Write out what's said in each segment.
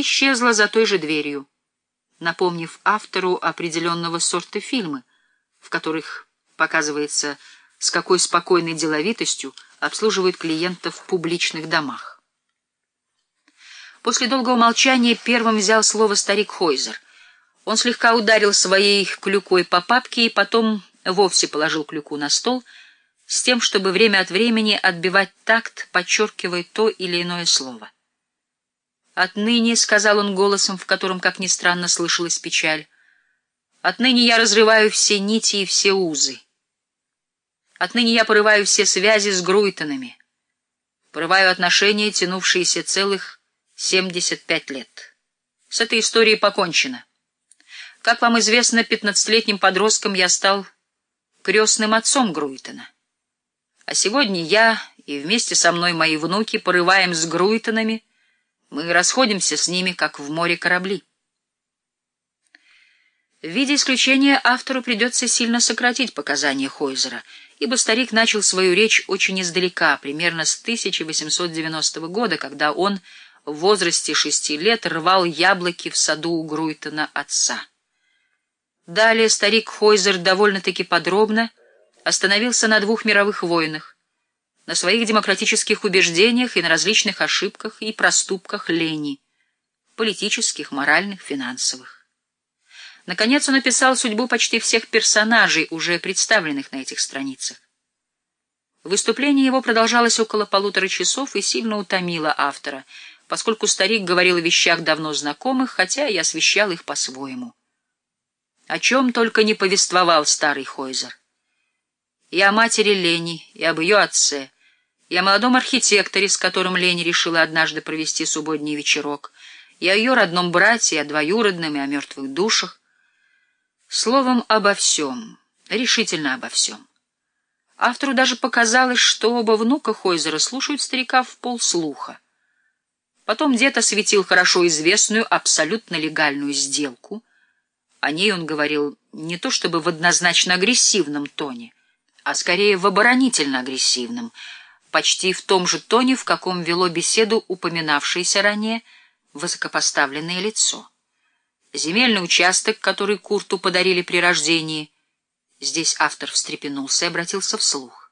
исчезла за той же дверью, напомнив автору определенного сорта фильмы, в которых показывается, с какой спокойной деловитостью обслуживают клиентов в публичных домах. После долгого молчания первым взял слово старик Хойзер. Он слегка ударил своей клюкой по папке и потом вовсе положил клюку на стол с тем, чтобы время от времени отбивать такт, подчеркивая то или иное слово. «Отныне», — сказал он голосом, в котором, как ни странно, слышалась печаль, — «отныне я разрываю все нити и все узы. Отныне я порываю все связи с Груйтонами, порываю отношения, тянувшиеся целых 75 лет. С этой историей покончено. Как вам известно, пятнадцатилетним подростком я стал крестным отцом Груйтона. А сегодня я и вместе со мной мои внуки порываем с Груйтонами, мы расходимся с ними, как в море корабли. В виде исключения автору придется сильно сократить показания Хойзера, ибо старик начал свою речь очень издалека, примерно с 1890 года, когда он в возрасте шести лет рвал яблоки в саду у Груйтона отца. Далее старик Хойзер довольно-таки подробно остановился на двух мировых войнах, на своих демократических убеждениях и на различных ошибках и проступках лени, политических, моральных, финансовых. Наконец он описал судьбу почти всех персонажей, уже представленных на этих страницах. Выступление его продолжалось около полутора часов и сильно утомило автора, поскольку старик говорил о вещах давно знакомых, хотя и освещал их по-своему. О чем только не повествовал старый Хойзер. И о матери Лени, и об ее отце, и о молодом архитекторе, с которым Лени решила однажды провести субботний вечерок, и о ее родном брате, и о двоюродном, и о мертвых душах. Словом, обо всем, решительно обо всем. Автору даже показалось, что оба внука Хойзера слушают старика в полслуха. Потом дед осветил хорошо известную, абсолютно легальную сделку. О ней он говорил не то чтобы в однозначно агрессивном тоне, а скорее в оборонительно-агрессивном — почти в том же тоне, в каком вело беседу упоминавшееся ранее высокопоставленное лицо. Земельный участок, который Курту подарили при рождении. Здесь автор встрепенулся и обратился вслух.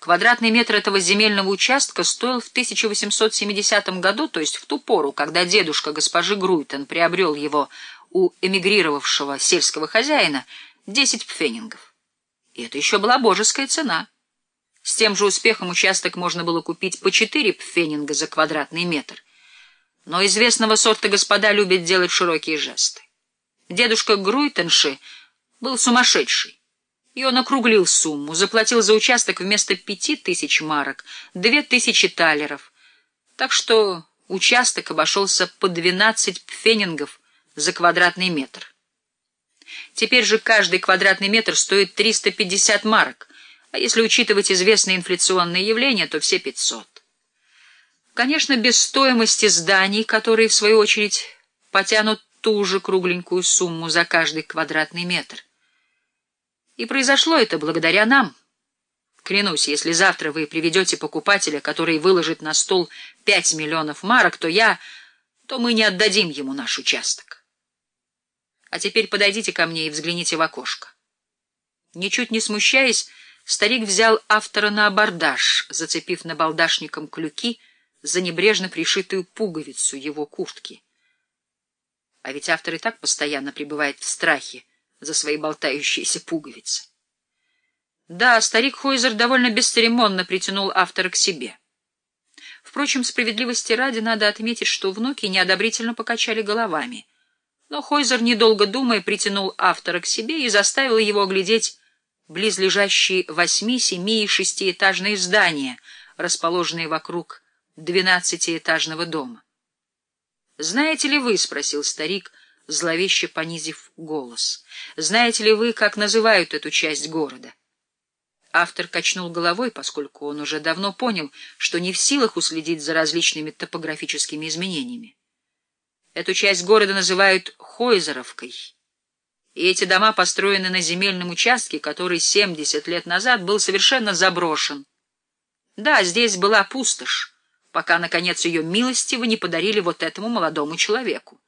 Квадратный метр этого земельного участка стоил в 1870 году, то есть в ту пору, когда дедушка госпожи Груйтон приобрел его у эмигрировавшего сельского хозяина, 10 пфенингов. И это еще была божеская цена. С тем же успехом участок можно было купить по четыре пфенинга за квадратный метр. Но известного сорта господа любят делать широкие жесты. Дедушка Груйтенши был сумасшедший, и он округлил сумму, заплатил за участок вместо пяти тысяч марок две тысячи талеров, так что участок обошелся по двенадцать пфенингов за квадратный метр. Теперь же каждый квадратный метр стоит 350 марок — а если учитывать известные инфляционные явления, то все 500. Конечно, без стоимости зданий, которые, в свою очередь, потянут ту же кругленькую сумму за каждый квадратный метр. И произошло это благодаря нам. Клянусь, если завтра вы приведете покупателя, который выложит на стол 5 миллионов марок, то я... то мы не отдадим ему наш участок. А теперь подойдите ко мне и взгляните в окошко. Ничуть не смущаясь, Старик взял автора на абордаж, зацепив набалдашником клюки за небрежно пришитую пуговицу его куртки. А ведь автор и так постоянно пребывает в страхе за свои болтающиеся пуговицы. Да, старик Хойзер довольно бесцеремонно притянул автора к себе. Впрочем, справедливости ради надо отметить, что внуки неодобрительно покачали головами. Но Хойзер, недолго думая, притянул автора к себе и заставил его оглядеть близлежащие восьми, семи и шестиэтажные здания, расположенные вокруг двенадцатиэтажного дома. «Знаете ли вы, — спросил старик, зловеще понизив голос, — знаете ли вы, как называют эту часть города?» Автор качнул головой, поскольку он уже давно понял, что не в силах уследить за различными топографическими изменениями. Эту часть города называют Хойзеровкой — и эти дома построены на земельном участке, который 70 лет назад был совершенно заброшен. Да, здесь была пустошь, пока, наконец, ее милостиво не подарили вот этому молодому человеку.